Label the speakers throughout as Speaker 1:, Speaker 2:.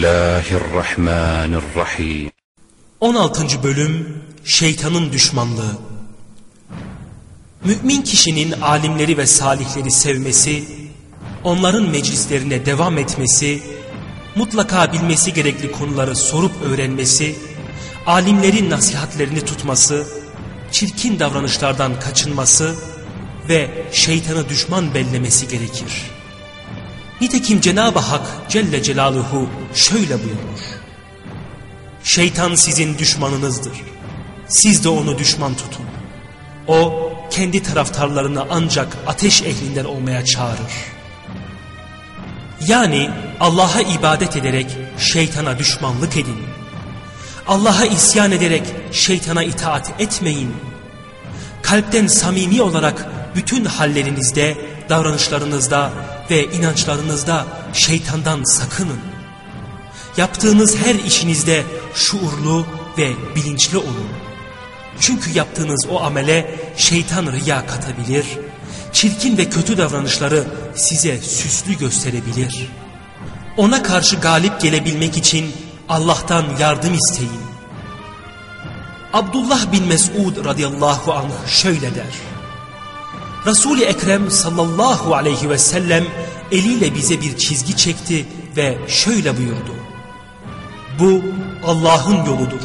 Speaker 1: Bismillahirrahmanirrahim.
Speaker 2: 16. Bölüm Şeytanın Düşmanlığı Mümin kişinin alimleri ve salihleri sevmesi, onların meclislerine devam etmesi, mutlaka bilmesi gerekli konuları sorup öğrenmesi, alimlerin nasihatlerini tutması, çirkin davranışlardan kaçınması ve şeytanı düşman bellemesi gerekir. Nitekim Cenab-ı Hak Celle Celaluhu şöyle buyurmuş. Şeytan sizin düşmanınızdır. Siz de onu düşman tutun. O kendi taraftarlarını ancak ateş ehlinden olmaya çağırır. Yani Allah'a ibadet ederek şeytana düşmanlık edin. Allah'a isyan ederek şeytana itaat etmeyin. Kalpten samimi olarak bütün hallerinizde, davranışlarınızda ve inançlarınızda şeytandan sakının. Yaptığınız her işinizde şuurlu ve bilinçli olun. Çünkü yaptığınız o amele şeytan riya katabilir, çirkin ve kötü davranışları size süslü gösterebilir. Ona karşı galip gelebilmek için Allah'tan yardım isteyin. Abdullah bin Mesud radıyallahu anh şöyle der. Resul-i Ekrem sallallahu aleyhi ve sellem eliyle bize bir çizgi çekti ve şöyle buyurdu. Bu Allah'ın yoludur.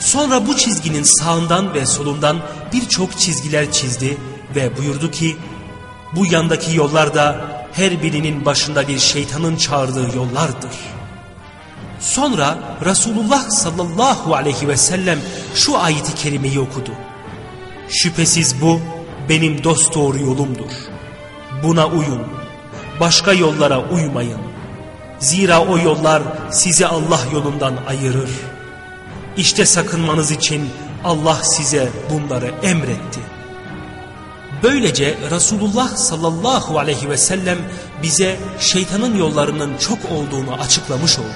Speaker 2: Sonra bu çizginin sağından ve solundan birçok çizgiler çizdi ve buyurdu ki bu yandaki yollar da her birinin başında bir şeytanın çağırdığı yollardır. Sonra Resulullah sallallahu aleyhi ve sellem şu ayeti kerimeyi okudu. Şüphesiz bu benim dosdoğru yolumdur. Buna uyun. Başka yollara uymayın. Zira o yollar sizi Allah yolundan ayırır. İşte sakınmanız için Allah size bunları emretti. Böylece Resulullah sallallahu aleyhi ve sellem bize şeytanın yollarının çok olduğunu açıklamış oldu.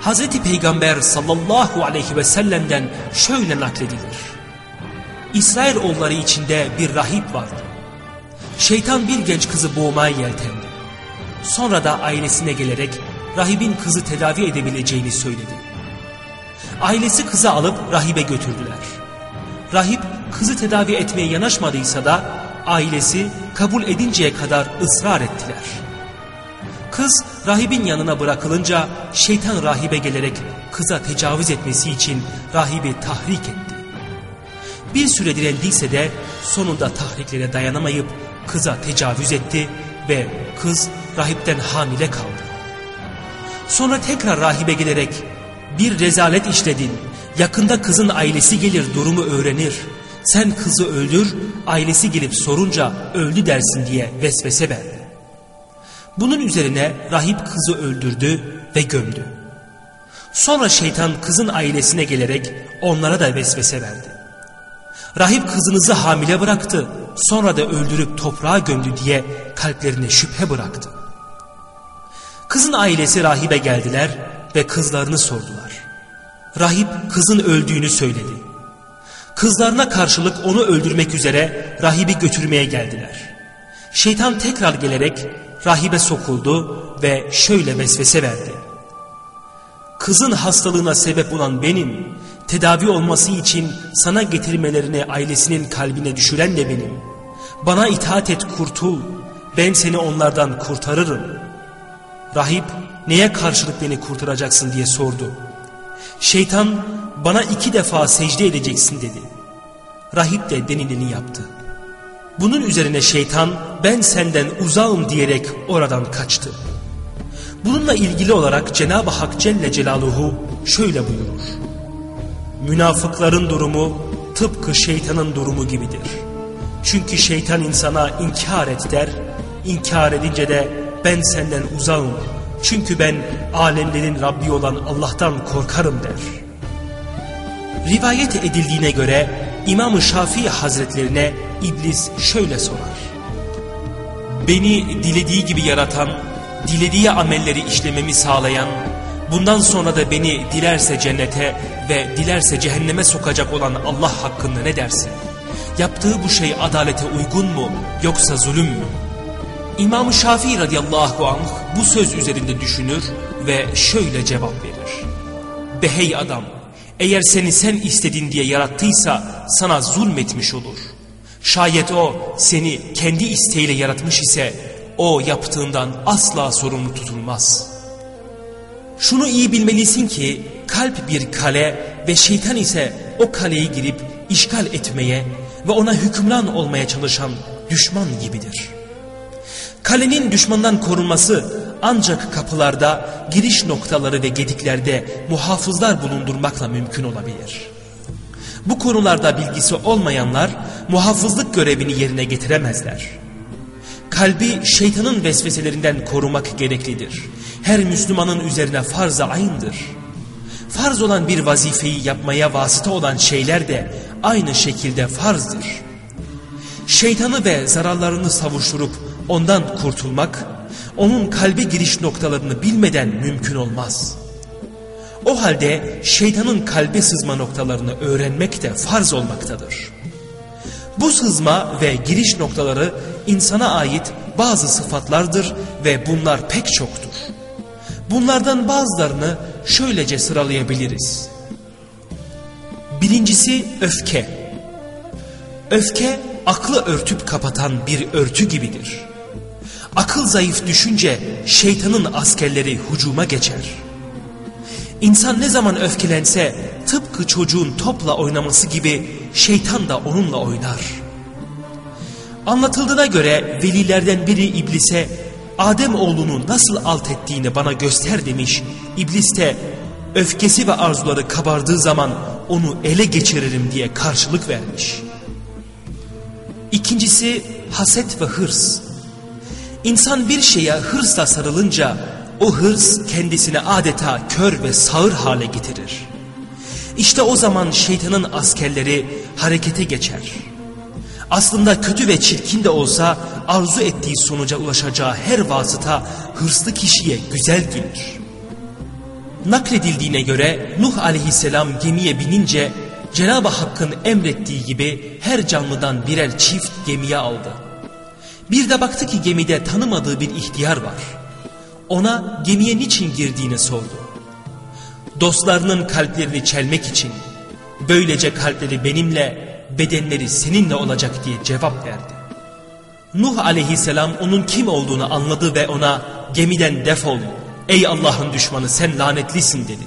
Speaker 2: Hazreti Peygamber sallallahu aleyhi ve sellem'den şöyle nakledilir. İsrail oğulları içinde bir rahip vardı. Şeytan bir genç kızı boğmaya yeltendi. Sonra da ailesine gelerek rahibin kızı tedavi edebileceğini söyledi. Ailesi kızı alıp rahibe götürdüler. Rahip kızı tedavi etmeye yanaşmadıysa da ailesi kabul edinceye kadar ısrar ettiler. Kız rahibin yanına bırakılınca şeytan rahibe gelerek kıza tecavüz etmesi için rahibi tahrik etti. Bir süre direndiyse de sonunda tahriklere dayanamayıp kıza tecavüz etti ve kız rahipten hamile kaldı. Sonra tekrar rahibe gelerek bir rezalet işledin. Yakında kızın ailesi gelir durumu öğrenir. Sen kızı öldür, ailesi gelip sorunca öldü dersin diye vesvese verdi. Bunun üzerine rahip kızı öldürdü ve gömdü. Sonra şeytan kızın ailesine gelerek onlara da vesvese verdi. Rahip kızınızı hamile bıraktı, sonra da öldürüp toprağa gömdü diye kalplerine şüphe bıraktı. Kızın ailesi rahibe geldiler ve kızlarını sordular. Rahip kızın öldüğünü söyledi. Kızlarına karşılık onu öldürmek üzere rahibi götürmeye geldiler. Şeytan tekrar gelerek rahibe sokuldu ve şöyle vesvese verdi. Kızın hastalığına sebep olan benim, tedavi olması için sana getirmelerini ailesinin kalbine düşüren de benim. Bana itaat et kurtul, ben seni onlardan kurtarırım. Rahip neye karşılık beni kurtaracaksın diye sordu. Şeytan bana iki defa secde edeceksin dedi. Rahip de denileni yaptı. Bunun üzerine şeytan ben senden uzağım diyerek oradan kaçtı. Bununla ilgili olarak Cenab-ı Hak Celle Celaluhu şöyle buyurur. Münafıkların durumu tıpkı şeytanın durumu gibidir. Çünkü şeytan insana inkar et der, inkar edince de ben senden uzağım. Çünkü ben alemlerin Rabbi olan Allah'tan korkarım der. Rivayet edildiğine göre İmam-ı Şafii Hazretlerine İblis şöyle sorar. Beni dilediği gibi yaratan, dilediği amelleri işlememi sağlayan, bundan sonra da beni dilerse cennete ve dilerse cehenneme sokacak olan Allah hakkında ne dersin? Yaptığı bu şey adalete uygun mu yoksa zulüm mü? İmam-ı Şafii radıyallahu anh bu söz üzerinde düşünür ve şöyle cevap verir. Be hey adam, eğer seni sen istedin diye yarattıysa sana zulmetmiş olur. Şayet o seni kendi isteğiyle yaratmış ise o yaptığından asla sorumlu tutulmaz. Şunu iyi bilmelisin ki kalp bir kale ve şeytan ise o kaleyi girip işgal etmeye ve ona hükümran olmaya çalışan düşman gibidir. Kalenin düşmandan korunması ancak kapılarda, giriş noktaları ve gediklerde muhafızlar bulundurmakla mümkün olabilir. Bu konularda bilgisi olmayanlar muhafızlık görevini yerine getiremezler. Kalbi şeytanın vesveselerinden korumak gereklidir. Her Müslümanın üzerine farz-ı aynıdır. Farz olan bir vazifeyi yapmaya vasıta olan şeyler de aynı şekilde farzdır. Şeytanı ve zararlarını savuşturup ondan kurtulmak, onun kalbe giriş noktalarını bilmeden mümkün olmaz. O halde şeytanın kalbe sızma noktalarını öğrenmek de farz olmaktadır. Bu sızma ve giriş noktaları insana ait bazı sıfatlardır ve bunlar pek çoktur. Bunlardan bazılarını şöylece sıralayabiliriz. Birincisi öfke. Öfke aklı örtüp kapatan bir örtü gibidir. Akıl zayıf düşünce şeytanın askerleri hucuma geçer. İnsan ne zaman öfkelense tıpkı çocuğun topla oynaması gibi şeytan da onunla oynar. Anlatıldığına göre velilerden biri iblise Adem oğlunu nasıl alt ettiğini bana göster demiş. İblis de öfkesi ve arzuları kabardığı zaman onu ele geçiririm diye karşılık vermiş. İkincisi haset ve hırs. İnsan bir şeye hırsla sarılınca o hırs kendisini adeta kör ve sağır hale getirir. İşte o zaman şeytanın askerleri harekete geçer. Aslında kötü ve çirkin de olsa arzu ettiği sonuca ulaşacağı her vasıta hırslı kişiye güzel gelir. Nakledildiğine göre Nuh aleyhisselam gemiye binince Cenab-ı Hakk'ın emrettiği gibi her canlıdan birer çift gemiye aldı. Bir de baktı ki gemide tanımadığı bir ihtiyar var. Ona gemiye niçin girdiğini sordu. Dostlarının kalplerini çelmek için, böylece kalpleri benimle, bedenleri seninle olacak diye cevap verdi. Nuh aleyhisselam onun kim olduğunu anladı ve ona gemiden defol, ey Allah'ın düşmanı sen lanetlisin dedi.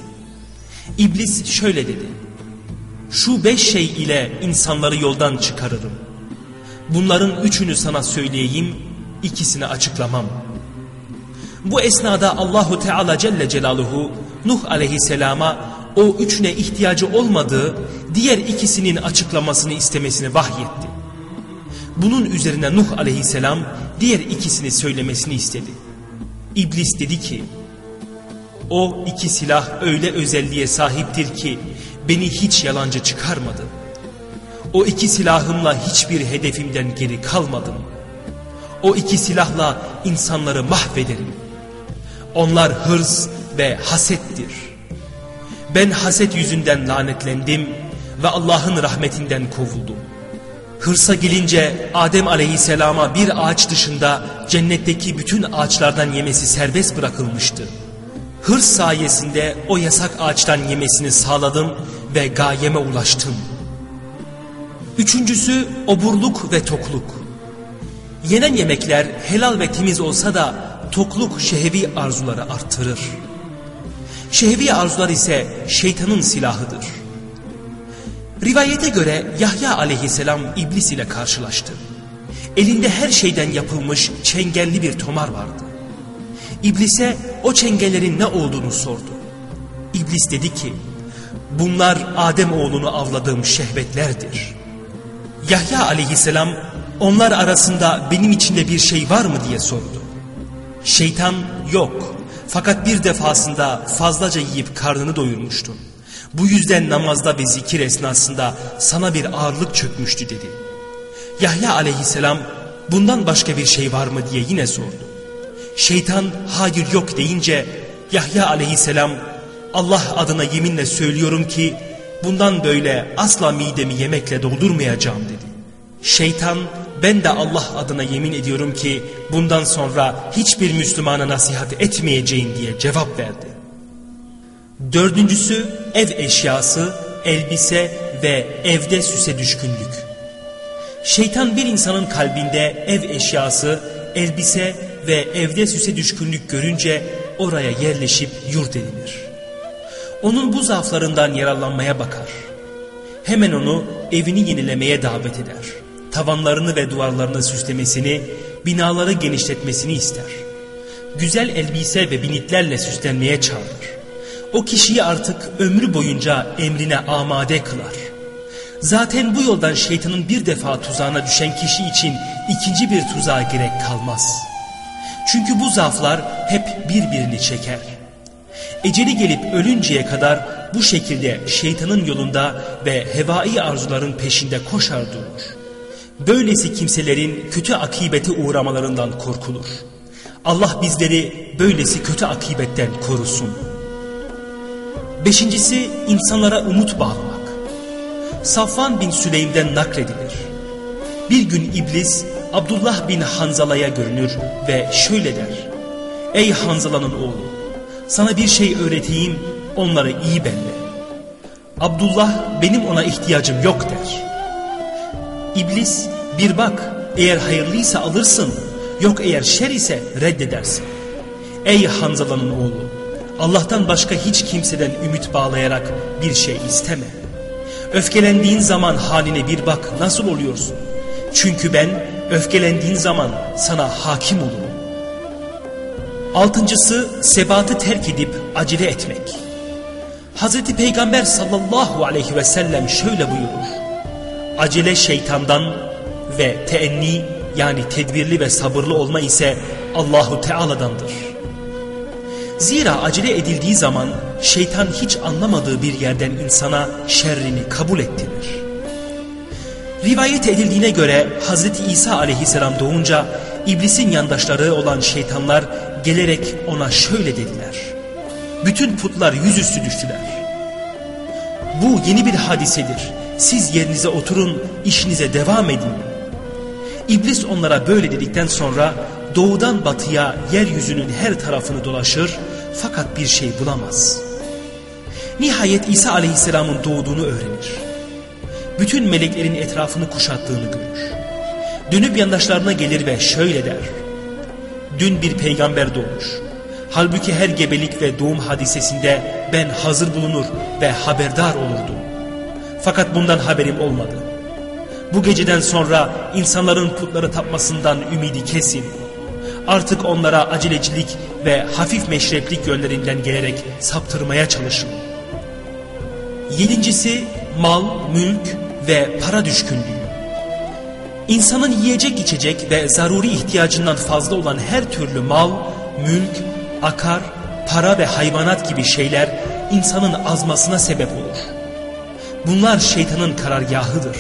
Speaker 2: İblis şöyle dedi, şu beş şey ile insanları yoldan çıkarırım. Bunların üçünü sana söyleyeyim, ikisini açıklamam. Bu esnada Allahu Teala Celle Celaluhu Nuh aleyhisselama o üçüne ihtiyacı olmadığı diğer ikisinin açıklamasını istemesini vahyetti. Bunun üzerine Nuh aleyhisselam diğer ikisini söylemesini istedi. İblis dedi ki o iki silah öyle özelliğe sahiptir ki beni hiç yalancı çıkarmadı. O iki silahımla hiçbir hedefimden geri kalmadım. O iki silahla insanları mahvederim. Onlar hırs ve hasettir. Ben haset yüzünden lanetlendim ve Allah'ın rahmetinden kovuldum. Hırsa gelince Adem aleyhisselama bir ağaç dışında cennetteki bütün ağaçlardan yemesi serbest bırakılmıştı. Hırs sayesinde o yasak ağaçtan yemesini sağladım ve gayeme ulaştım. Üçüncüsü oburluk ve tokluk. Yenen yemekler helal ve temiz olsa da tokluk şehevi arzuları arttırır. Şehevi arzular ise şeytanın silahıdır. Rivayete göre Yahya aleyhisselam iblis ile karşılaştı. Elinde her şeyden yapılmış çengelli bir tomar vardı. İblise o çengellerin ne olduğunu sordu. İblis dedi ki, bunlar Adem oğlunu avladığım şehvetlerdir. Yahya aleyhisselam onlar arasında benim içinde bir şey var mı diye sordu. Şeytan yok fakat bir defasında fazlaca yiyip karnını doyurmuştun. Bu yüzden namazda ve zikir esnasında sana bir ağırlık çökmüştü dedi. Yahya aleyhisselam bundan başka bir şey var mı diye yine sordu. Şeytan hayır yok deyince Yahya aleyhisselam Allah adına yeminle söylüyorum ki bundan böyle asla midemi yemekle doldurmayacağım dedi. Şeytan ben de Allah adına yemin ediyorum ki bundan sonra hiçbir Müslümana nasihat etmeyeceğim diye cevap verdi. Dördüncüsü ev eşyası, elbise ve evde süse düşkünlük. Şeytan bir insanın kalbinde ev eşyası, elbise ve evde süse düşkünlük görünce oraya yerleşip yurt edinir. Onun bu zaaflarından yararlanmaya bakar. Hemen onu evini yenilemeye davet eder. Tavanlarını ve duvarlarını süslemesini, binaları genişletmesini ister. Güzel elbise ve binitlerle süslenmeye çağırır o kişiyi artık ömrü boyunca emrine amade kılar. Zaten bu yoldan şeytanın bir defa tuzağına düşen kişi için ikinci bir tuzağa gerek kalmaz. Çünkü bu zaaflar hep birbirini çeker. Eceli gelip ölünceye kadar bu şekilde şeytanın yolunda ve hevai arzuların peşinde koşar durur. Böylesi kimselerin kötü akibete uğramalarından korkulur. Allah bizleri böylesi kötü akibetten korusun. Beşincisi insanlara umut bağlamak. Safvan bin Süleym'den nakledilir. Bir gün iblis Abdullah bin Hanzala'ya görünür ve şöyle der. Ey Hanzala'nın oğlu sana bir şey öğreteyim onları iyi belli. Abdullah benim ona ihtiyacım yok der. İblis bir bak eğer hayırlıysa alırsın yok eğer şer ise reddedersin. Ey Hanzala'nın oğlu Allah'tan başka hiç kimseden ümit bağlayarak bir şey isteme. Öfkelendiğin zaman haline bir bak nasıl oluyorsun. Çünkü ben öfkelendiğin zaman sana hakim olurum. Altıncısı sebatı terk edip acele etmek. Hazreti Peygamber sallallahu aleyhi ve sellem şöyle buyurur. Acele şeytandan ve teenni yani tedbirli ve sabırlı olma ise Allahu Teala'dandır. Zira acele edildiği zaman şeytan hiç anlamadığı bir yerden insana şerrini kabul ettirir. Rivayet edildiğine göre Hazreti İsa aleyhisselam doğunca iblisin yandaşları olan şeytanlar gelerek ona şöyle dediler. Bütün putlar yüzüstü düştüler. Bu yeni bir hadisedir. Siz yerinize oturun, işinize devam edin. İblis onlara böyle dedikten sonra doğudan batıya yeryüzünün her tarafını dolaşır fakat bir şey bulamaz. Nihayet İsa aleyhisselamın doğduğunu öğrenir. Bütün meleklerin etrafını kuşattığını görür. Dönüp yandaşlarına gelir ve şöyle der. Dün bir peygamber doğmuş. Halbuki her gebelik ve doğum hadisesinde ben hazır bulunur ve haberdar olurdum. Fakat bundan haberim olmadı. Bu geceden sonra insanların putları tapmasından ümidi kesin artık onlara acelecilik ve hafif meşreplik yönlerinden gelerek saptırmaya çalışın. Yedincisi mal, mülk ve para düşkünlüğü. İnsanın yiyecek içecek ve zaruri ihtiyacından fazla olan her türlü mal, mülk, akar, para ve hayvanat gibi şeyler insanın azmasına sebep olur. Bunlar şeytanın karargahıdır.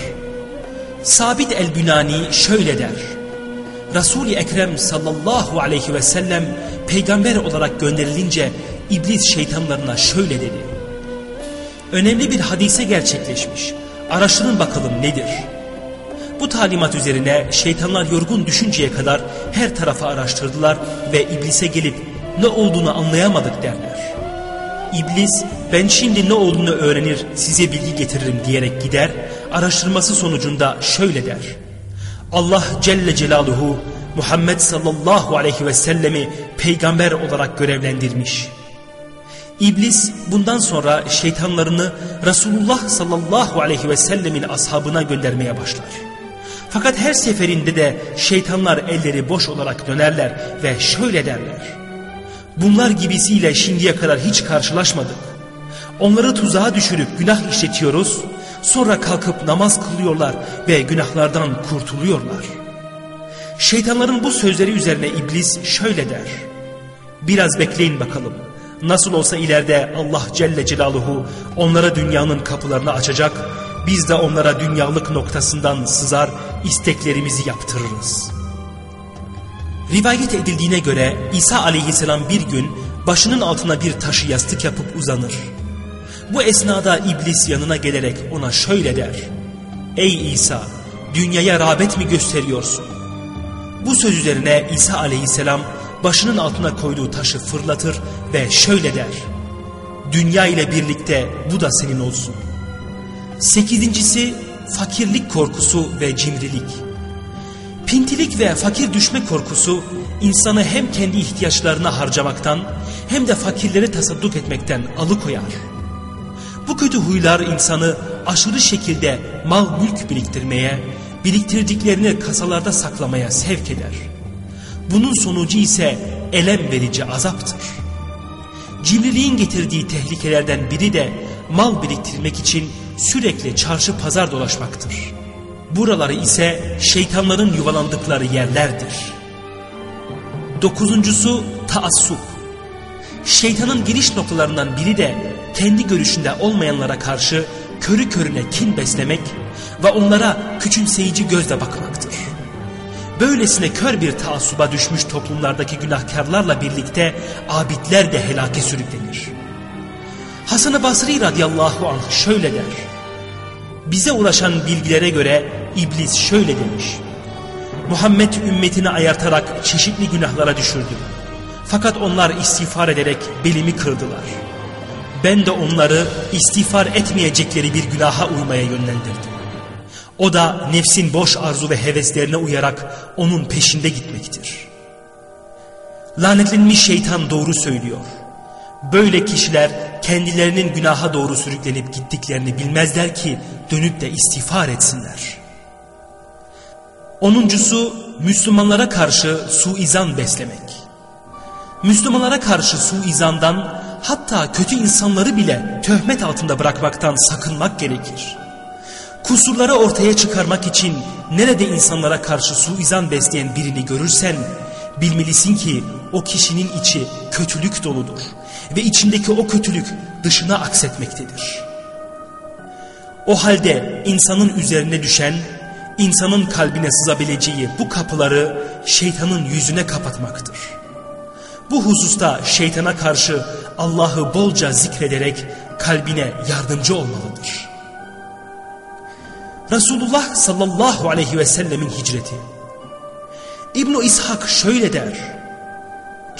Speaker 2: Sabit el-Bünani şöyle der. Resul-i Ekrem sallallahu aleyhi ve sellem peygamber olarak gönderilince iblis şeytanlarına şöyle dedi. Önemli bir hadise gerçekleşmiş. Araştırın bakalım nedir? Bu talimat üzerine şeytanlar yorgun düşünceye kadar her tarafı araştırdılar ve iblise gelip ne olduğunu anlayamadık derler. İblis ben şimdi ne olduğunu öğrenir size bilgi getiririm diyerek gider araştırması sonucunda şöyle der. Allah Celle Celaluhu Muhammed sallallahu aleyhi ve sellemi peygamber olarak görevlendirmiş. İblis bundan sonra şeytanlarını Resulullah sallallahu aleyhi ve sellemin ashabına göndermeye başlar. Fakat her seferinde de şeytanlar elleri boş olarak dönerler ve şöyle derler. Bunlar gibisiyle şimdiye kadar hiç karşılaşmadık. Onları tuzağa düşürüp günah işletiyoruz. Sonra kalkıp namaz kılıyorlar ve günahlardan kurtuluyorlar. Şeytanların bu sözleri üzerine iblis şöyle der. Biraz bekleyin bakalım. Nasıl olsa ileride Allah Celle Celaluhu onlara dünyanın kapılarını açacak. Biz de onlara dünyalık noktasından sızar isteklerimizi yaptırırız. Rivayet edildiğine göre İsa aleyhisselam bir gün başının altına bir taşı yastık yapıp uzanır. Bu esnada iblis yanına gelerek ona şöyle der. Ey İsa dünyaya rağbet mi gösteriyorsun? Bu söz üzerine İsa aleyhisselam başının altına koyduğu taşı fırlatır ve şöyle der. Dünya ile birlikte bu da senin olsun. Sekizincisi fakirlik korkusu ve cimrilik. Pintilik ve fakir düşme korkusu insanı hem kendi ihtiyaçlarına harcamaktan hem de fakirleri tasadduk etmekten alıkoyar. Bu kötü huylar insanı aşırı şekilde mal mülk biriktirmeye, biriktirdiklerini kasalarda saklamaya sevk eder. Bunun sonucu ise elem verici azaptır. Cimriliğin getirdiği tehlikelerden biri de mal biriktirmek için sürekli çarşı pazar dolaşmaktır. Buraları ise şeytanların yuvalandıkları yerlerdir. Dokuzuncusu taassup. Şeytanın giriş noktalarından biri de kendi görüşünde olmayanlara karşı körü körüne kin beslemek ve onlara küçümseyici gözle bakmaktır. Böylesine kör bir taassuba düşmüş toplumlardaki günahkarlarla birlikte abidler de helake sürüklenir. Hasan-ı Basri radıyallahu anh şöyle der. Bize ulaşan bilgilere göre iblis şöyle demiş. Muhammed ümmetini ayartarak çeşitli günahlara düşürdü. Fakat onlar istiğfar ederek belimi kırdılar. Ben de onları istiğfar etmeyecekleri bir günaha uymaya yönlendirdim. O da nefsin boş arzu ve heveslerine uyarak onun peşinde gitmektir. Lanetlenmiş şeytan doğru söylüyor. Böyle kişiler kendilerinin günaha doğru sürüklenip gittiklerini bilmezler ki dönüp de istiğfar etsinler. Onuncusu Müslümanlara karşı suizan beslemek. Müslümanlara karşı suizandan hatta kötü insanları bile töhmet altında bırakmaktan sakınmak gerekir. Kusurları ortaya çıkarmak için nerede insanlara karşı suizan besleyen birini görürsen bilmelisin ki o kişinin içi kötülük doludur ve içindeki o kötülük dışına aksetmektedir. O halde insanın üzerine düşen, insanın kalbine sızabileceği bu kapıları şeytanın yüzüne kapatmaktır. Bu hususta şeytana karşı Allah'ı bolca zikrederek kalbine yardımcı olmalıdır. Resulullah sallallahu aleyhi ve sellemin hicreti. İbn İshak şöyle der.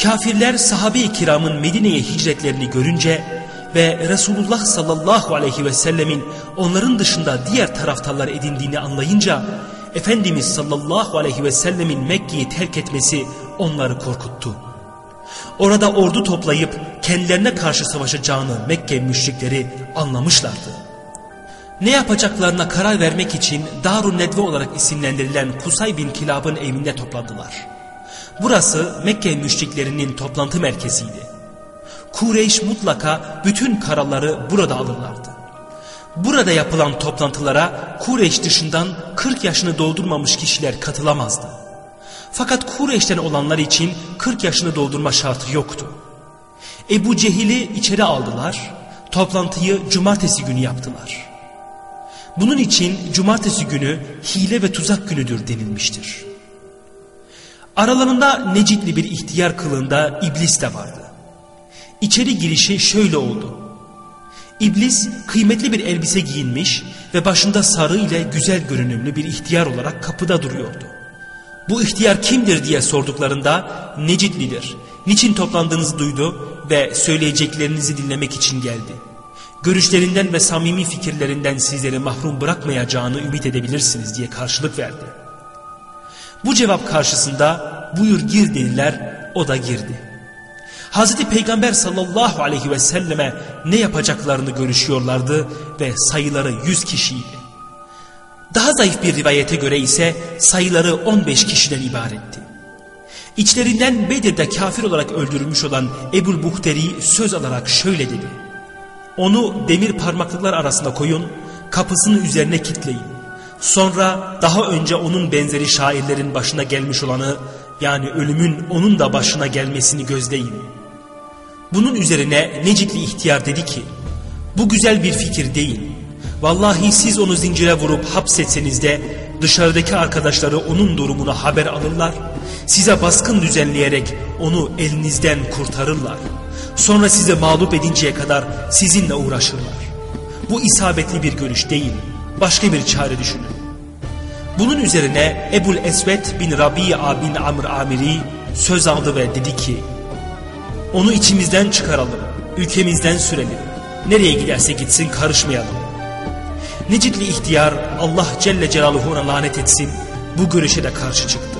Speaker 2: Kafirler sahabe-i kiramın Medine'ye hicretlerini görünce ve Resulullah sallallahu aleyhi ve sellemin onların dışında diğer taraftarlar edindiğini anlayınca Efendimiz sallallahu aleyhi ve sellemin Mekke'yi terk etmesi onları korkuttu. Orada ordu toplayıp kendilerine karşı savaşacağını Mekke müşrikleri anlamışlardı. Ne yapacaklarına karar vermek için Darun Nedve olarak isimlendirilen Kusay bin Kilab'ın evinde topladılar. Burası Mekke müşriklerinin toplantı merkeziydi. Kureyş mutlaka bütün karaları burada alırlardı. Burada yapılan toplantılara Kureyş dışından 40 yaşını doldurmamış kişiler katılamazdı. Fakat Kureyş'ten olanlar için 40 yaşını doldurma şartı yoktu. Ebu Cehil'i içeri aldılar, toplantıyı cumartesi günü yaptılar. Bunun için cumartesi günü hile ve tuzak günüdür denilmiştir. Aralarında Necitli bir ihtiyar kılığında iblis de vardı. İçeri girişi şöyle oldu. İblis kıymetli bir elbise giyinmiş ve başında sarı ile güzel görünümlü bir ihtiyar olarak kapıda duruyordu. Bu ihtiyar kimdir diye sorduklarında Necidlidir. Niçin toplandığınızı duydu ve söyleyeceklerinizi dinlemek için geldi. Görüşlerinden ve samimi fikirlerinden sizleri mahrum bırakmayacağını ümit edebilirsiniz diye karşılık verdi. Bu cevap karşısında buyur gir dediler o da girdi. Hazreti Peygamber sallallahu aleyhi ve selleme ne yapacaklarını görüşüyorlardı ve sayıları yüz kişiydi. Daha zayıf bir rivayete göre ise sayıları 15 kişiden ibaretti. İçlerinden Bedir'de kafir olarak öldürülmüş olan Ebul Buhteri söz alarak şöyle dedi. Onu demir parmaklıklar arasında koyun, kapısının üzerine kitleyin. Sonra daha önce onun benzeri şairlerin başına gelmiş olanı yani ölümün onun da başına gelmesini gözleyin. Bunun üzerine Necitli ihtiyar dedi ki bu güzel bir fikir değil. Vallahi siz onu zincire vurup hapsetseniz de dışarıdaki arkadaşları onun durumuna haber alırlar. Size baskın düzenleyerek onu elinizden kurtarırlar. Sonra size mağlup edinceye kadar sizinle uğraşırlar. Bu isabetli bir görüş değil. Başka bir çare düşünün. Bunun üzerine Ebul Esvet bin Rabia bin Amr Amiri söz aldı ve dedi ki onu içimizden çıkaralım, ülkemizden sürelim. Nereye giderse gitsin karışmayalım. Necitli ihtiyar Allah Celle Celaluhu ona lanet etsin bu görüşe de karşı çıktı.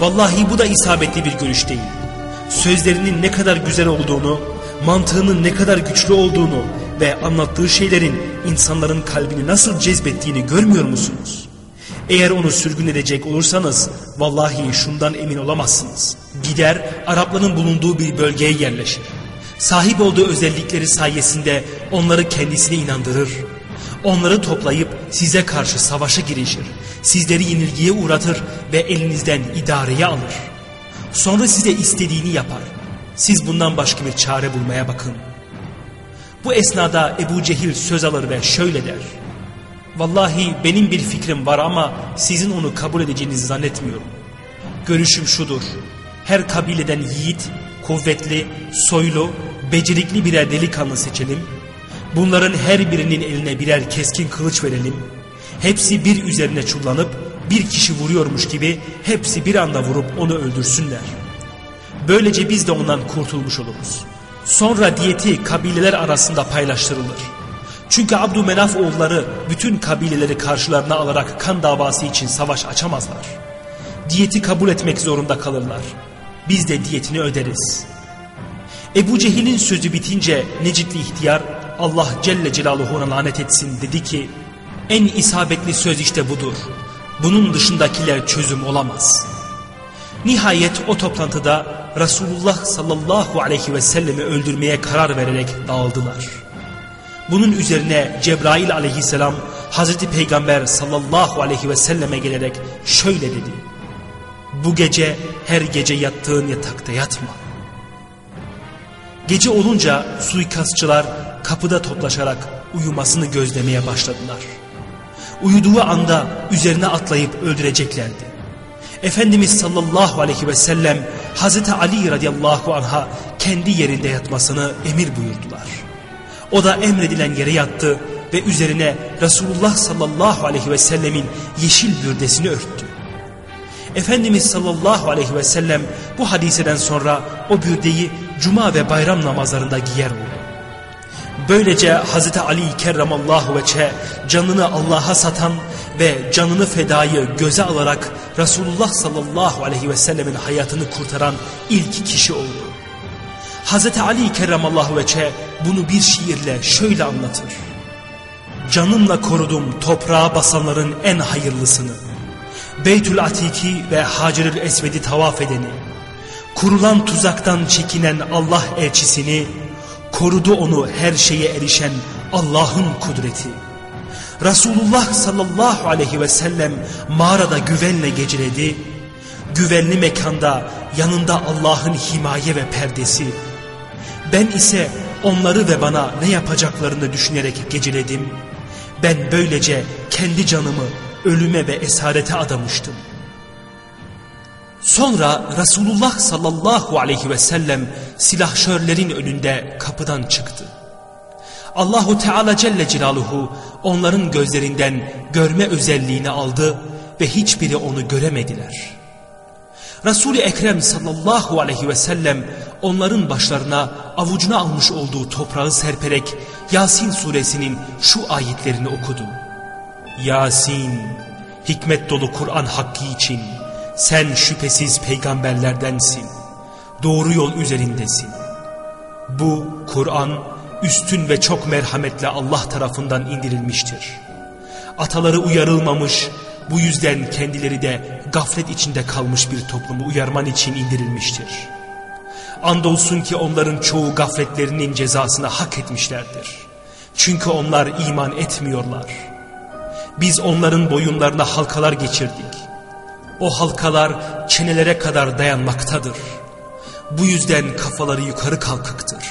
Speaker 2: Vallahi bu da isabetli bir görüş değil. Sözlerinin ne kadar güzel olduğunu, mantığının ne kadar güçlü olduğunu ve anlattığı şeylerin insanların kalbini nasıl cezbettiğini görmüyor musunuz? Eğer onu sürgün edecek olursanız vallahi şundan emin olamazsınız. Gider Arapların bulunduğu bir bölgeye yerleşir. Sahip olduğu özellikleri sayesinde onları kendisine inandırır. Onları toplayıp size karşı savaşa girişir. Sizleri yenilgiye uğratır ve elinizden idareye alır. Sonra size istediğini yapar. Siz bundan başka bir çare bulmaya bakın. Bu esnada Ebu Cehil söz alır ve şöyle der. Vallahi benim bir fikrim var ama sizin onu kabul edeceğinizi zannetmiyorum. Görüşüm şudur. Her kabileden yiğit, kuvvetli, soylu, becerikli birer delikanlı seçelim. Bunların her birinin eline birer keskin kılıç verelim. Hepsi bir üzerine çullanıp bir kişi vuruyormuş gibi hepsi bir anda vurup onu öldürsünler. Böylece biz de ondan kurtulmuş oluruz. Sonra diyeti kabileler arasında paylaştırılır. Çünkü Abdümenaf oğulları bütün kabileleri karşılarına alarak kan davası için savaş açamazlar. Diyeti kabul etmek zorunda kalırlar. Biz de diyetini öderiz. Ebu Cehil'in sözü bitince Necitli ihtiyar Allah Celle Celaluhu ona lanet etsin dedi ki en isabetli söz işte budur. Bunun dışındakiler çözüm olamaz. Nihayet o toplantıda Resulullah sallallahu aleyhi ve sellemi öldürmeye karar vererek dağıldılar. Bunun üzerine Cebrail aleyhisselam Hazreti Peygamber sallallahu aleyhi ve selleme gelerek şöyle dedi. Bu gece her gece yattığın yatakta yatma. Gece olunca suikastçılar kapıda toplaşarak uyumasını gözlemeye başladılar. Uyuduğu anda üzerine atlayıp öldüreceklerdi. Efendimiz sallallahu aleyhi ve sellem Hazreti Ali radıyallahu anha kendi yerinde yatmasını emir buyurdular. O da emredilen yere yattı ve üzerine Resulullah sallallahu aleyhi ve sellemin yeşil bürdesini örttü. Efendimiz sallallahu aleyhi ve sellem bu hadiseden sonra o bürdeyi cuma ve bayram namazlarında giyer oldu. Böylece Hazreti Ali kerramallahu veçhe canını Allah'a satan ve canını fedayı göze alarak Resulullah sallallahu aleyhi ve sellemin hayatını kurtaran ilk kişi oldu. Hazreti Ali kerramallahu veçhe bunu bir şiirle şöyle anlatır. Canımla korudum toprağa basanların en hayırlısını. Beytül Atiki ve Hacerül Esved'i tavaf edeni. Kurulan tuzaktan çekinen Allah elçisini, korudu onu her şeye erişen Allah'ın kudreti. Resulullah sallallahu aleyhi ve sellem mağarada güvenle geceledi. Güvenli mekanda yanında Allah'ın himaye ve perdesi. Ben ise onları ve bana ne yapacaklarını düşünerek geceledim. Ben böylece kendi canımı ölüme ve esarete adamıştım. Sonra Resulullah sallallahu aleyhi ve sellem silahşörlerin önünde kapıdan çıktı. Allahu Teala Celle Celaluhu onların gözlerinden görme özelliğini aldı ve hiçbiri onu göremediler. Resul-i Ekrem sallallahu aleyhi ve sellem onların başlarına avucuna almış olduğu toprağı serperek Yasin suresinin şu ayetlerini okudu. Yasin, hikmet dolu Kur'an hakkı için sen şüphesiz peygamberlerdensin. Doğru yol üzerindesin. Bu Kur'an üstün ve çok merhametle Allah tarafından indirilmiştir. Ataları uyarılmamış, bu yüzden kendileri de gaflet içinde kalmış bir toplumu uyarman için indirilmiştir. Andolsun ki onların çoğu gafletlerinin cezasını hak etmişlerdir. Çünkü onlar iman etmiyorlar. Biz onların boyunlarına halkalar geçirdik. O halkalar çenelere kadar dayanmaktadır. Bu yüzden kafaları yukarı kalkıktır.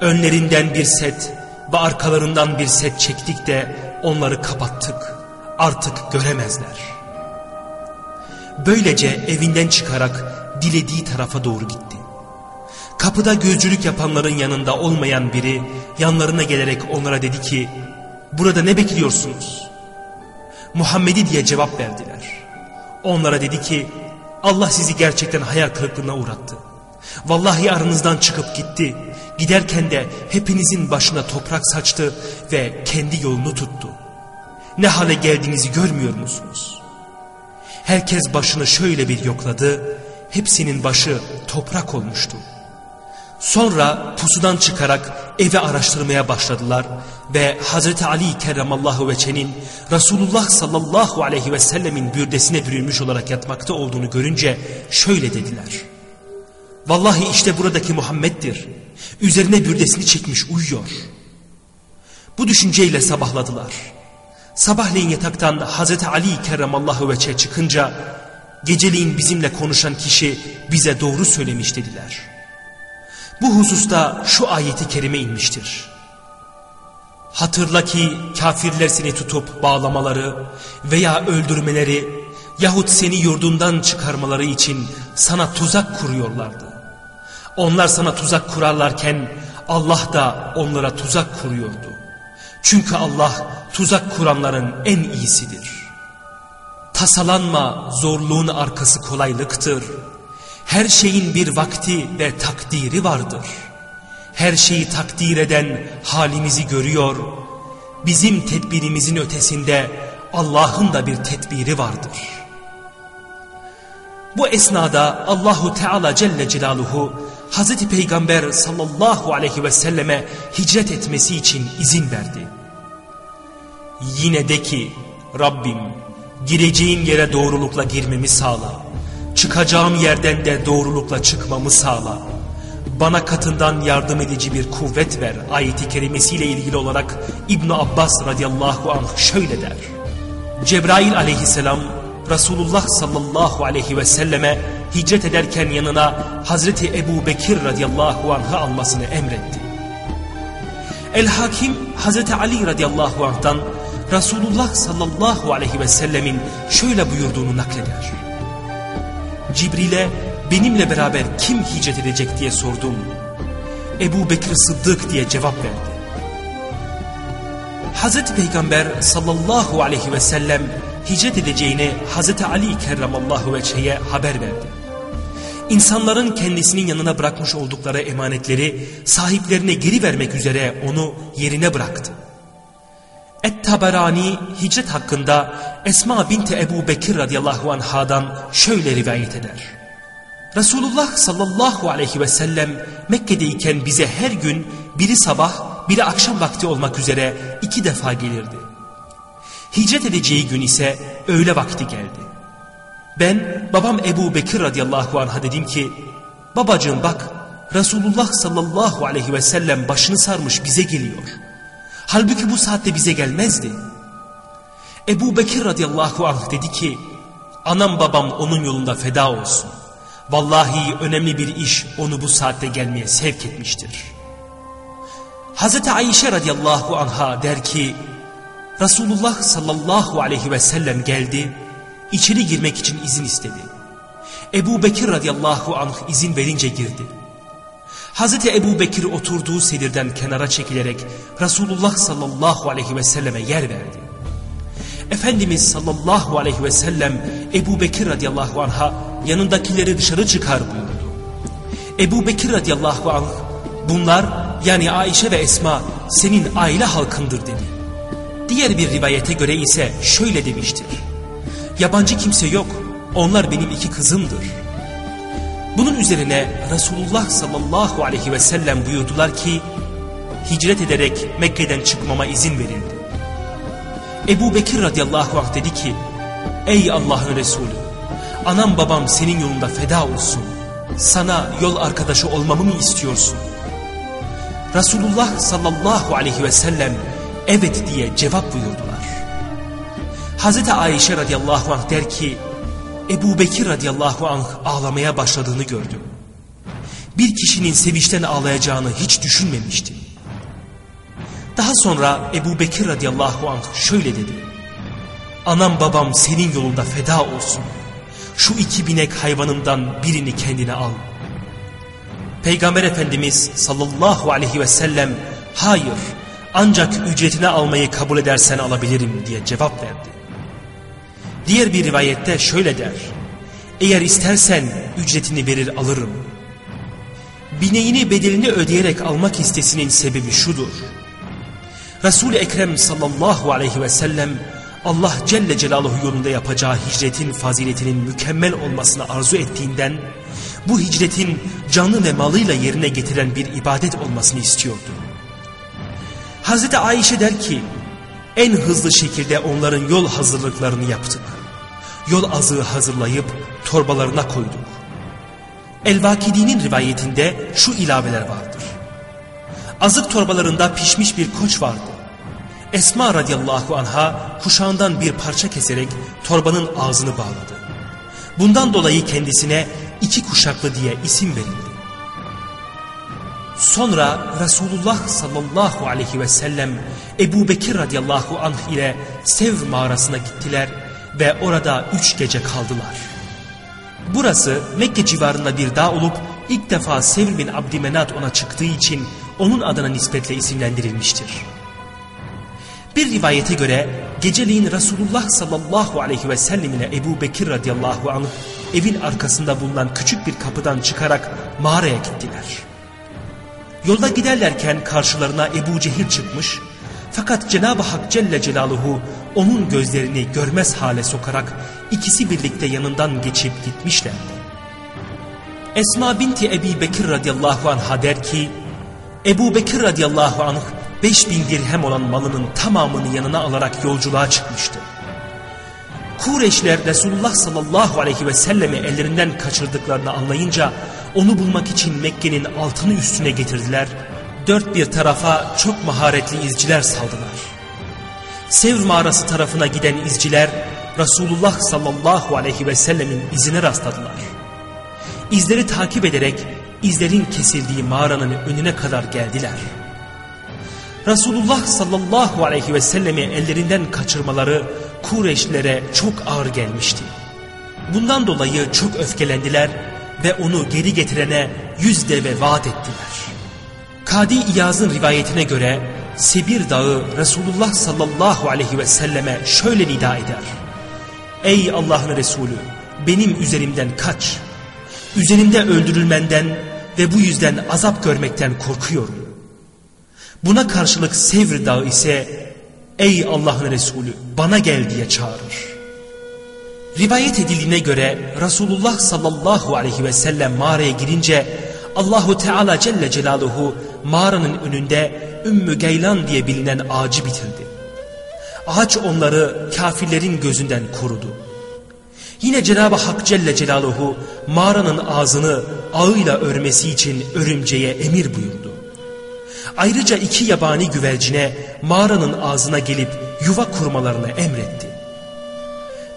Speaker 2: Önlerinden bir set ve arkalarından bir set çektik de onları kapattık. Artık göremezler. Böylece evinden çıkarak dilediği tarafa doğru gitti. Kapıda gözcülük yapanların yanında olmayan biri yanlarına gelerek onlara dedi ki burada ne bekliyorsunuz? Muhammed'i diye cevap verdiler. Onlara dedi ki Allah sizi gerçekten hayal kırıklığına uğrattı. Vallahi aranızdan çıkıp gitti. Giderken de hepinizin başına toprak saçtı ve kendi yolunu tuttu. Ne hale geldiğinizi görmüyor musunuz? Herkes başını şöyle bir yokladı. Hepsinin başı toprak olmuştu. Sonra pusudan çıkarak evi araştırmaya başladılar ve Hazreti Ali kerramallahu veçenin Resulullah sallallahu aleyhi ve sellemin bürdesine bürünmüş olarak yatmakta olduğunu görünce şöyle dediler. Vallahi işte buradaki Muhammed'dir. Üzerine bürdesini çekmiş uyuyor. Bu düşünceyle sabahladılar. Sabahleyin yataktan Hazreti Ali kerramallahu veçe çıkınca geceliğin bizimle konuşan kişi bize doğru söylemiş dediler.'' Bu hususta şu ayeti kerime inmiştir. Hatırla ki kafirler seni tutup bağlamaları veya öldürmeleri yahut seni yurdundan çıkarmaları için sana tuzak kuruyorlardı. Onlar sana tuzak kurarlarken Allah da onlara tuzak kuruyordu. Çünkü Allah tuzak kuranların en iyisidir. Tasalanma zorluğun arkası kolaylıktır. Her şeyin bir vakti ve takdiri vardır. Her şeyi takdir eden halimizi görüyor. Bizim tedbirimizin ötesinde Allah'ın da bir tedbiri vardır. Bu esnada Allahu Teala Celle Celaluhu Hazreti Peygamber sallallahu aleyhi ve selleme hicret etmesi için izin verdi. Yine de ki Rabbim gireceğim yere doğrulukla girmemi sağla. Çıkacağım yerden de doğrulukla çıkmamı sağla. Bana katından yardım edici bir kuvvet ver. Ayeti kerimesiyle ilgili olarak İbn Abbas radıyallahu anh şöyle der. Cebrail aleyhisselam Resulullah sallallahu aleyhi ve selleme hicret ederken yanına Hazreti Ebu Bekir radıyallahu anh'ı almasını emretti. El-Hakim Hazreti Ali radıyallahu anh'tan Resulullah sallallahu aleyhi ve sellemin şöyle buyurduğunu nakleder. Cibril'e benimle beraber kim hicret edecek diye sordum. Ebu Bekir Sıddık diye cevap verdi. Hazreti Peygamber sallallahu aleyhi ve sellem hicret edeceğini Hazreti Ali kerramallahu veçheye haber verdi. İnsanların kendisinin yanına bırakmış oldukları emanetleri sahiplerine geri vermek üzere onu yerine bıraktı. Et-Taberani hicret hakkında Esma binti Ebu Bekir radıyallahu anhadan şöyle rivayet eder. Resulullah sallallahu aleyhi ve sellem Mekke'deyken bize her gün biri sabah biri akşam vakti olmak üzere iki defa gelirdi. Hicret edeceği gün ise öğle vakti geldi. Ben babam Ebu Bekir radıyallahu anh'a dedim ki babacığım bak Resulullah sallallahu aleyhi ve sellem başını sarmış bize geliyor.'' Halbuki bu saatte bize gelmezdi. Ebu Bekir radıyallahu anh dedi ki, anam babam onun yolunda feda olsun. Vallahi önemli bir iş onu bu saatte gelmeye sevk etmiştir. Hazreti Ayşe radıyallahu anha der ki, Resulullah sallallahu aleyhi ve sellem geldi, içeri girmek için izin istedi. Ebu Bekir radıyallahu anh izin verince girdi. Hazreti Ebu Bekir oturduğu sedirden kenara çekilerek Resulullah sallallahu aleyhi ve selleme yer verdi. Efendimiz sallallahu aleyhi ve sellem Ebu Bekir radıyallahu anh'a yanındakileri dışarı çıkar buyurdu. Ebu Bekir radıyallahu anh bunlar yani Ayşe ve Esma senin aile halkındır dedi. Diğer bir rivayete göre ise şöyle demiştir. Yabancı kimse yok onlar benim iki kızımdır. Bunun üzerine Resulullah sallallahu aleyhi ve sellem buyurdular ki hicret ederek Mekke'den çıkmama izin verildi. Ebu Bekir radıyallahu anh dedi ki Ey Allah'ın Resulü anam babam senin yolunda feda olsun. Sana yol arkadaşı olmamı mı istiyorsun? Resulullah sallallahu aleyhi ve sellem evet diye cevap buyurdular. Hazreti Ayşe radıyallahu anh der ki Ebu Bekir radıyallahu anh ağlamaya başladığını gördüm. Bir kişinin sevinçten ağlayacağını hiç düşünmemiştim. Daha sonra Ebu Bekir radıyallahu anh şöyle dedi. Anam babam senin yolunda feda olsun. Şu iki binek hayvanımdan birini kendine al. Peygamber Efendimiz sallallahu aleyhi ve sellem hayır ancak ücretini almayı kabul edersen alabilirim diye cevap verdi. Diğer bir rivayette şöyle der. Eğer istersen ücretini verir alırım. Bineğini bedelini ödeyerek almak istesinin sebebi şudur. Resul-i Ekrem sallallahu aleyhi ve sellem Allah Celle Celaluhu yolunda yapacağı hicretin faziletinin mükemmel olmasını arzu ettiğinden bu hicretin canı ve malıyla yerine getiren bir ibadet olmasını istiyordu. Hazreti Ayşe der ki en hızlı şekilde onların yol hazırlıklarını yaptık. Yol azığı hazırlayıp torbalarına koyduk. El-Vakidi'nin rivayetinde şu ilaveler vardır. Azık torbalarında pişmiş bir koç vardı. Esma radıyallahu anha kuşağından bir parça keserek torbanın ağzını bağladı. Bundan dolayı kendisine iki kuşaklı diye isim verildi. Sonra Resulullah sallallahu aleyhi ve sellem Ebu Bekir radıyallahu anh ile Sevr mağarasına gittiler ve orada üç gece kaldılar. Burası Mekke civarında bir dağ olup ilk defa Sevr bin Abdümenat ona çıktığı için onun adına nispetle isimlendirilmiştir. Bir rivayete göre geceliğin Resulullah sallallahu aleyhi ve sellem ile Ebu Bekir radıyallahu anh evin arkasında bulunan küçük bir kapıdan çıkarak mağaraya gittiler. Yolda giderlerken karşılarına Ebu Cehil çıkmış fakat Cenab-ı Hak Celle Celaluhu onun gözlerini görmez hale sokarak ikisi birlikte yanından geçip gitmişlerdi. Esma binti Ebi Bekir radıyallahu anh der ki Ebu Bekir radıyallahu anh 5000 dirhem olan malının tamamını yanına alarak yolculuğa çıkmıştı. Kureşler Resulullah sallallahu aleyhi ve sellemi ellerinden kaçırdıklarını anlayınca onu bulmak için Mekke'nin altını üstüne getirdiler. Dört bir tarafa çok maharetli izciler saldılar. Sevr mağarası tarafına giden izciler Resulullah sallallahu aleyhi ve sellemin izine rastladılar. İzleri takip ederek izlerin kesildiği mağaranın önüne kadar geldiler. Resulullah sallallahu aleyhi ve sellemi ellerinden kaçırmaları Kureşlilere çok ağır gelmişti. Bundan dolayı çok öfkelendiler ve onu geri getirene yüz deve vaat ettiler. Kadi İyaz'ın rivayetine göre Sebir Dağı Resulullah sallallahu aleyhi ve selleme şöyle nida eder. Ey Allah'ın Resulü benim üzerimden kaç. Üzerimde öldürülmenden ve bu yüzden azap görmekten korkuyorum. Buna karşılık Sevr Dağı ise ey Allah'ın Resulü bana gel diye çağırır. Rivayet edildiğine göre Resulullah sallallahu aleyhi ve sellem mağaraya girince Allahu Teala Celle Celaluhu mağaranın önünde Ümmü Geylan diye bilinen ağacı bitirdi. Ağaç onları kafirlerin gözünden korudu. Yine Cenab-ı Hak Celle Celaluhu mağaranın ağzını ağıyla örmesi için örümceğe emir buyurdu. Ayrıca iki yabani güvercine mağaranın ağzına gelip yuva kurmalarını emretti.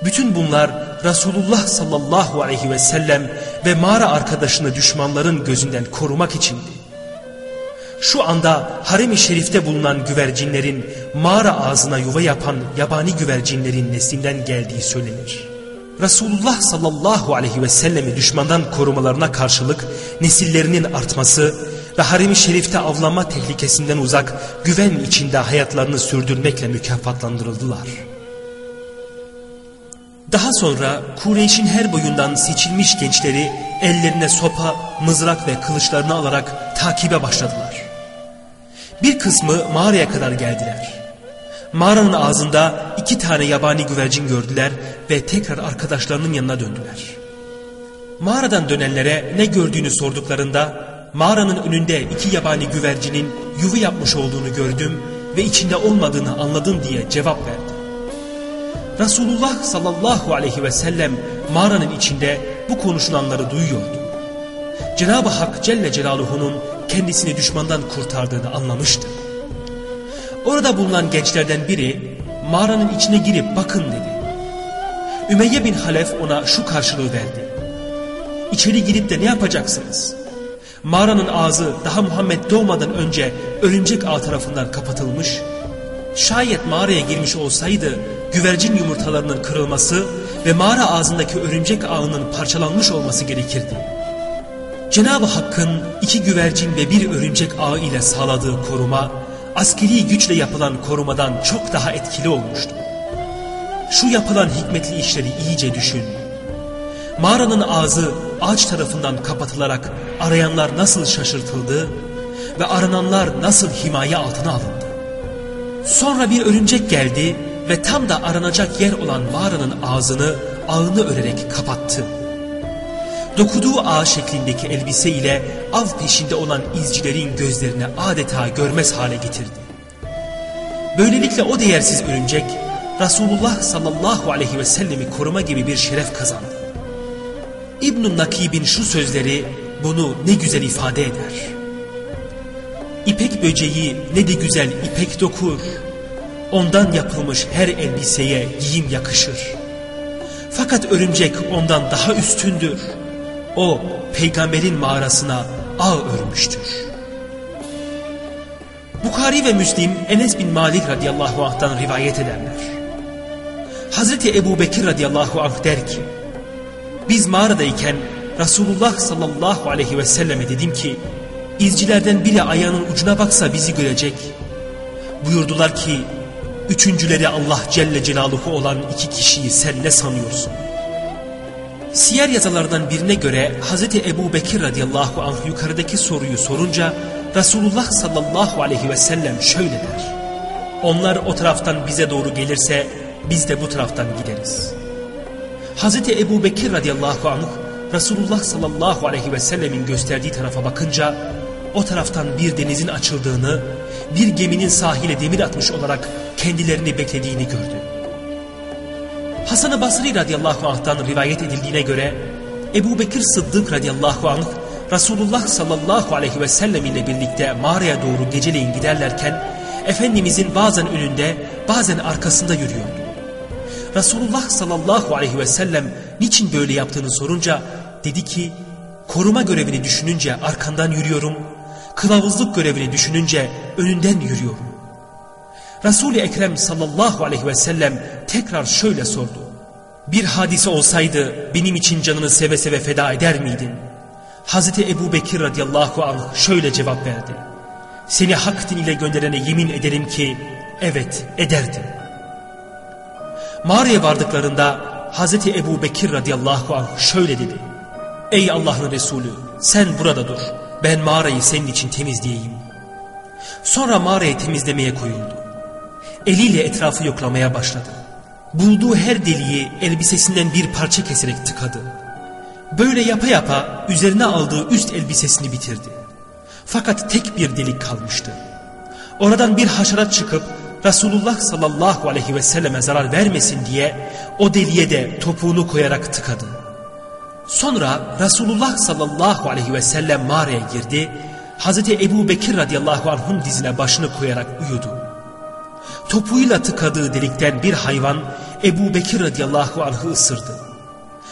Speaker 2: Bütün bunlar Resulullah sallallahu aleyhi ve sellem ve mağara arkadaşını düşmanların gözünden korumak içindi. Şu anda harem-i şerifte bulunan güvercinlerin mağara ağzına yuva yapan yabani güvercinlerin neslinden geldiği söylenir. Resulullah sallallahu aleyhi ve sellemi düşmandan korumalarına karşılık nesillerinin artması ve harem-i şerifte avlanma tehlikesinden uzak güven içinde hayatlarını sürdürmekle mükafatlandırıldılar. Daha sonra Kureyş'in her boyundan seçilmiş gençleri ellerine sopa, mızrak ve kılıçlarını alarak takibe başladılar. Bir kısmı mağaraya kadar geldiler. Mağaranın ağzında iki tane yabani güvercin gördüler ve tekrar arkadaşlarının yanına döndüler. Mağaradan dönenlere ne gördüğünü sorduklarında mağaranın önünde iki yabani güvercinin yuva yapmış olduğunu gördüm ve içinde olmadığını anladım diye cevap verdi. Resulullah sallallahu aleyhi ve sellem mağaranın içinde bu konuşulanları duyuyordu. Cenab-ı Hak Celle Celaluhu'nun kendisini düşmandan kurtardığını anlamıştı. Orada bulunan gençlerden biri mağaranın içine girip bakın dedi. Ümeyye bin Halef ona şu karşılığı verdi. İçeri girip de ne yapacaksınız? Mağaranın ağzı daha Muhammed doğmadan önce örümcek ağ tarafından kapatılmış. Şayet mağaraya girmiş olsaydı güvercin yumurtalarının kırılması ve mağara ağzındaki örümcek ağının parçalanmış olması gerekirdi. Cenab-ı Hakk'ın iki güvercin ve bir örümcek ağı ile sağladığı koruma, askeri güçle yapılan korumadan çok daha etkili olmuştu. Şu yapılan hikmetli işleri iyice düşün. Mağaranın ağzı ağaç tarafından kapatılarak arayanlar nasıl şaşırtıldı ve arananlar nasıl himaye altına alındı. Sonra bir örümcek geldi ve tam da aranacak yer olan mağaranın ağzını ağını örerek kapattı. Dokuduğu ağ şeklindeki elbise ile av peşinde olan izcilerin gözlerini adeta görmez hale getirdi. Böylelikle o değersiz örümcek Resulullah sallallahu aleyhi ve sellemi koruma gibi bir şeref kazandı. İbn-i Nakib'in şu sözleri bunu ne güzel ifade eder. İpek böceği ne de güzel ipek dokur. Ondan yapılmış her elbiseye giyim yakışır. Fakat örümcek ondan daha üstündür. O peygamberin mağarasına ağ örmüştür. Bukhari ve Müslim Enes bin Malik radıyallahu anh'tan rivayet ederler. Hazreti Ebu Bekir radıyallahu anh der ki, biz mağaradayken Resulullah sallallahu aleyhi ve selleme dedim ki, izcilerden biri ayağının ucuna baksa bizi görecek. Buyurdular ki, üçüncüleri Allah Celle Celaluhu olan iki kişiyi sen ne sanıyorsun? Siyer yazılardan birine göre Hz. Ebu Bekir radıyallahu anh yukarıdaki soruyu sorunca Resulullah sallallahu aleyhi ve sellem şöyle der. Onlar o taraftan bize doğru gelirse biz de bu taraftan gideriz. Hz. Ebu Bekir radıyallahu anh Resulullah sallallahu aleyhi ve sellemin gösterdiği tarafa bakınca o taraftan bir denizin açıldığını, bir geminin sahile demir atmış olarak kendilerini beklediğini gördü. Hasan-ı Basri radıyallahu anh'tan rivayet edildiğine göre Ebu Bekir Sıddık radıyallahu anh Resulullah sallallahu aleyhi ve sellem ile birlikte mağaraya doğru geceleyin giderlerken Efendimizin bazen önünde bazen arkasında yürüyordu. Resulullah sallallahu aleyhi ve sellem niçin böyle yaptığını sorunca dedi ki koruma görevini düşününce arkandan yürüyorum, kılavuzluk görevini düşününce önünden yürüyorum. Resul-i Ekrem sallallahu aleyhi ve sellem tekrar şöyle sordu. Bir hadise olsaydı benim için canını seve seve feda eder miydin? Hazreti Ebu Bekir radıyallahu anh şöyle cevap verdi. Seni hak ile gönderene yemin ederim ki evet ederdim. Mağaraya vardıklarında Hazreti Ebu Bekir radıyallahu anh şöyle dedi. Ey Allah'ın Resulü sen burada dur. Ben mağarayı senin için temizleyeyim. Sonra mağarayı temizlemeye koyuldu. Eliyle etrafı yoklamaya başladı. Bulduğu her deliği elbisesinden bir parça keserek tıkadı. Böyle yapa yapa üzerine aldığı üst elbisesini bitirdi. Fakat tek bir delik kalmıştı. Oradan bir haşerat çıkıp Resulullah sallallahu aleyhi ve selleme zarar vermesin diye o deliğe de topuğunu koyarak tıkadı. Sonra Resulullah sallallahu aleyhi ve sellem mağaraya girdi. Hazreti Ebu Bekir radıyallahu anh'ın dizine başını koyarak uyudu. Topuğuyla tıkadığı delikten bir hayvan Ebu Bekir radıyallahu anh'ı ısırdı.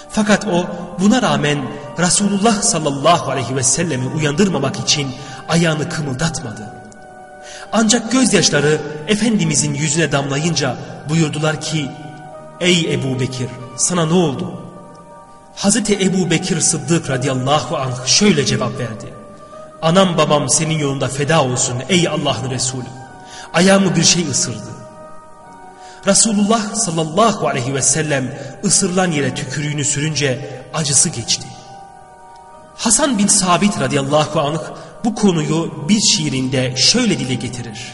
Speaker 2: Fakat o buna rağmen Resulullah sallallahu aleyhi ve sellemi uyandırmamak için ayağını kımıldatmadı. Ancak gözyaşları Efendimizin yüzüne damlayınca buyurdular ki Ey Ebu Bekir sana ne oldu? Hazreti Ebu Bekir Sıddık radıyallahu anh şöyle cevap verdi. Anam babam senin yolunda feda olsun ey Allah'ın Resulü. Ayağımı bir şey ısırdı. Resulullah sallallahu aleyhi ve sellem ısırılan yere tükürüğünü sürünce acısı geçti. Hasan bin Sabit radıyallahu anh bu konuyu bir şiirinde şöyle dile getirir.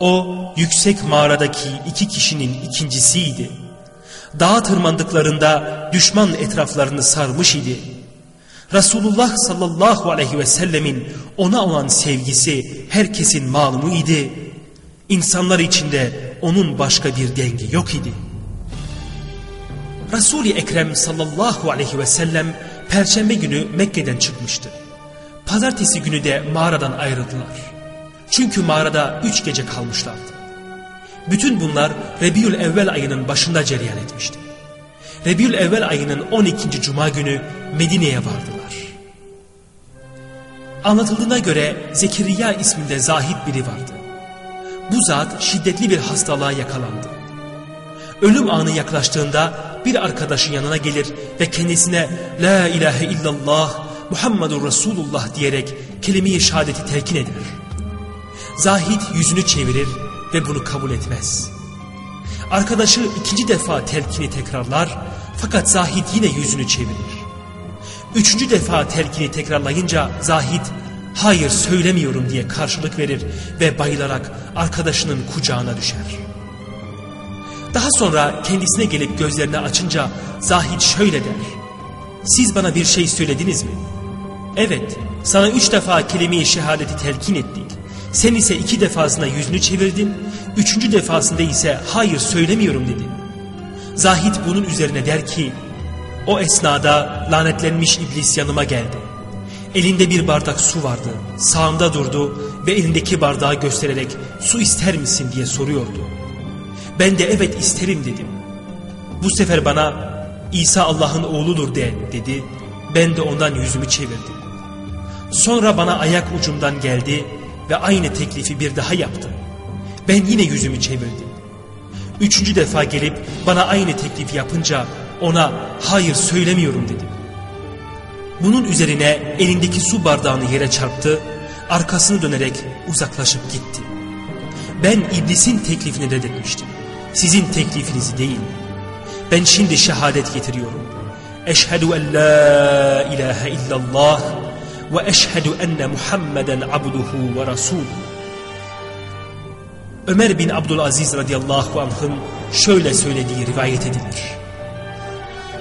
Speaker 2: O yüksek mağaradaki iki kişinin ikincisiydi. Dağa tırmandıklarında düşman etraflarını sarmış idi. Resulullah sallallahu aleyhi ve sellemin ona olan sevgisi herkesin malumu idi. İnsanlar içinde onun başka bir dengi yok idi. Resul-i Ekrem sallallahu aleyhi ve sellem Perşembe günü Mekke'den çıkmıştı. Pazartesi günü de mağaradan ayrıldılar. Çünkü mağarada üç gece kalmışlardı. Bütün bunlar Rebiül Evvel ayının başında cereyan etmişti. Rebiül Evvel ayının 12. Cuma günü Medine'ye vardılar. Anlatıldığına göre Zekeriya isminde zahid biri vardı. Bu zat şiddetli bir hastalığa yakalandı. Ölüm anı yaklaştığında bir arkadaşın yanına gelir ve kendisine La ilahe illallah Muhammedur Resulullah diyerek kelime-i şehadeti telkin eder. Zahid yüzünü çevirir ve bunu kabul etmez. Arkadaşı ikinci defa telkini tekrarlar fakat Zahid yine yüzünü çevirir. Üçüncü defa telkini tekrarlayınca Zahid hayır söylemiyorum diye karşılık verir ve bayılarak arkadaşının kucağına düşer. Daha sonra kendisine gelip gözlerini açınca Zahid şöyle der. Siz bana bir şey söylediniz mi? Evet sana üç defa kelime-i şehadeti telkin ettik. Sen ise iki defasında yüzünü çevirdin. Üçüncü defasında ise hayır söylemiyorum dedin. Zahid bunun üzerine der ki o esnada lanetlenmiş iblis yanıma geldi. Elinde bir bardak su vardı. Sağımda durdu ve elindeki bardağı göstererek su ister misin diye soruyordu. Ben de evet isterim dedim. Bu sefer bana İsa Allah'ın oğludur de dedi. Ben de ondan yüzümü çevirdim. Sonra bana ayak ucumdan geldi ve aynı teklifi bir daha yaptı. Ben yine yüzümü çevirdim. Üçüncü defa gelip bana aynı teklifi yapınca ona hayır söylemiyorum dedim. Bunun üzerine elindeki su bardağını yere çarptı, arkasını dönerek uzaklaşıp gitti. Ben iblisin teklifini reddetmiştim. Sizin teklifinizi değil. Ben şimdi şehadet getiriyorum. Eşhedü en la ilahe illallah ve eşhedü enne Muhammeden abduhu ve rasuluhu. Ömer bin Abdülaziz radıyallahu anh'ın şöyle söylediği rivayet edilir.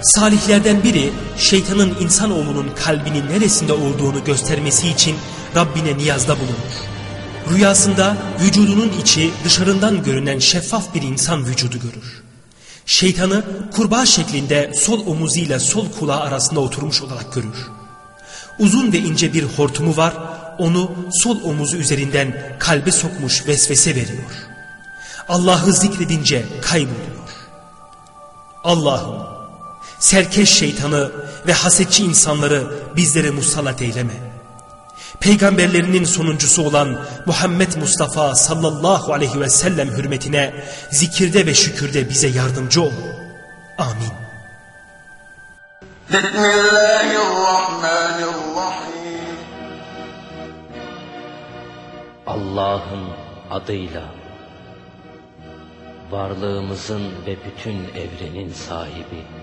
Speaker 2: Salihlerden biri şeytanın insanoğlunun kalbinin neresinde olduğunu göstermesi için Rabbine niyazda bulunur. Rüyasında vücudunun içi dışarından görünen şeffaf bir insan vücudu görür. Şeytanı kurbağa şeklinde sol omuzuyla sol kulağı arasında oturmuş olarak görür. Uzun ve ince bir hortumu var, onu sol omuzu üzerinden kalbe sokmuş vesvese veriyor. Allah'ı zikredince kayboluyor. Allah'ım serkeş şeytanı ve hasetçi insanları bizlere musallat eyleme. Peygamberlerinin sonuncusu olan Muhammed Mustafa sallallahu aleyhi ve sellem hürmetine zikirde ve şükürde bize yardımcı ol. Amin.
Speaker 1: Bismillahirrahmanirrahim.
Speaker 3: Allah'ın adıyla varlığımızın ve bütün evrenin sahibi